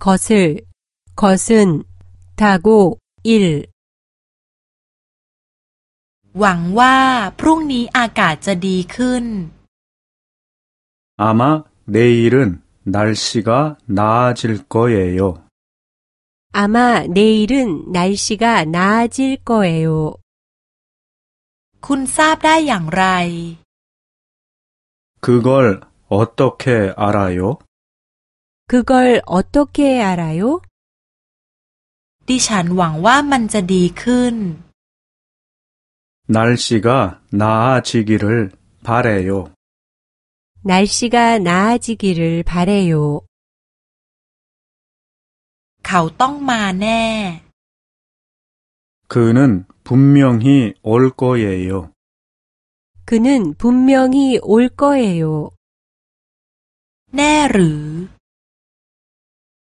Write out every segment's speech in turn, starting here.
것을, 것은, 타고, 일, หวังว่าพรุ่งนี้อากาศจะดีขึ้น 아마 내일은 날씨가 나아질 거예요. 아마 내일은 날씨가 나아질 거예요. คุณทราบได้อย่างไร 그걸 어떻게 알아요? 그걸 어떻게 알아요? ดิฉันหวังว่ามันจะดีขึ้น 날씨가 나아지기를 바래요. 날씨가 나아지기를 바래요. เขาต้องมาแน่ 그는 분명히 올 거예요. 그는 분명히 올 거예요. แน่หรือ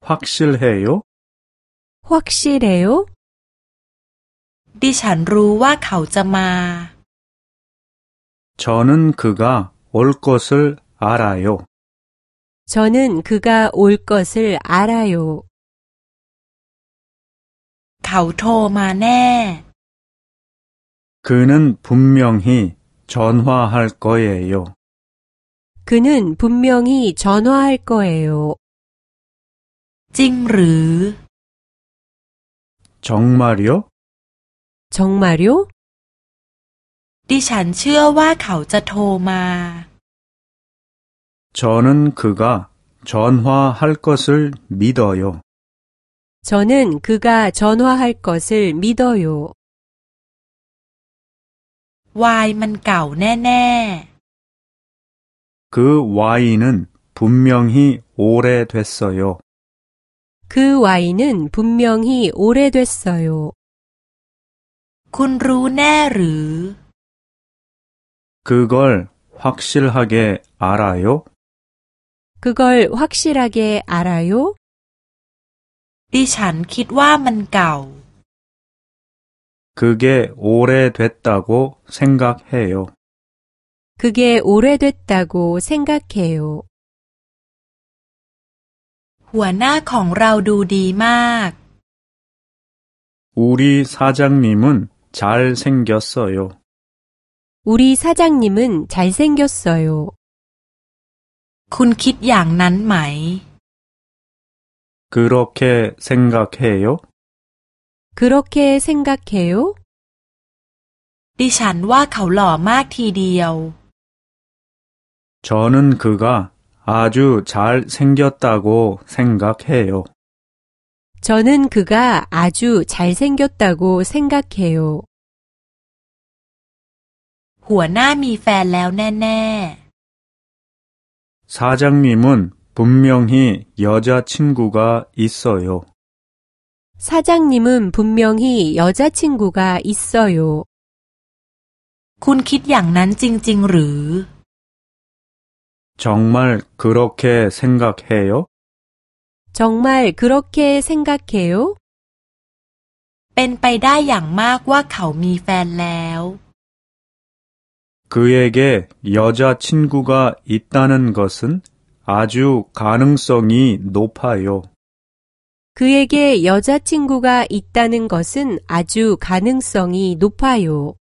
확실해요? 확실해요? ดิฉันรู้ว่าเขาจะมา 저는 그가 올 것을 알아요. 저는 그가 올 것을 알아요. เขาโทรมาแน่ 그는 분명히 전화할 거예요. 그는 분명히 전화할 거예요. จริงหรือ 정말요? 정말요? ดิฉันเชื่อว่าเขาจะโทรมา 저는 그가 전화할 것을 믿어요. 저는 그가 전화할 것을 믿어요. วายมันเก่าแน่ 그 와인은 분명히 오래됐어요. 그 와인은 분명히 오래됐어요. ๆ คุณรู้แน่หรือ 그걸 확실하게 알아요? 그걸 확실하게 알아요? ดิฉันคิดว่ามันเก่า 그게 오래됐다고 생각해요. 그게 오래됐다고 생각해요. หัวหน้าของเราดูดีมาก 우리 사장님은 잘생겼어요. 우리 사장님은 잘생겼어요. คุณคิดอย่างนั้นไหม 그렇게 생각해요? 그렇게 생각해요? ดิฉันว่าเขาหล่อมากทีเดียว 저는 그가 아주 잘생겼다고 생각해요. 저는 그가 아주 잘생겼다고 생각해요. หัวหน้ามีแฟนแล้วแน่ 사장님은 분명히 여자친구가 있어요. 사장님은 분명히 여자친구가 있어요. ๆ คุณคิดอย่างนั้นจริง ๆ หรือ 정말 그렇게 생각해요? 정말 그렇게 생각해요? เป็นไปได้อย่างมากว่าเขามีแฟนแล้ว 그에게 여자친구가 있다는 것은 아주 가능성이 높아요. 그에게 여자친구가 있다는 것은 아주 가능성이 높아요.